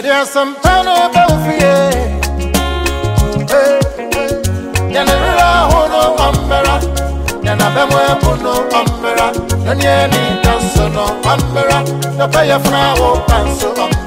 There's some fun about you. Yana bemwe puno ombera. Nanyeni dansono ombera. Yope yefna wo panso ombera.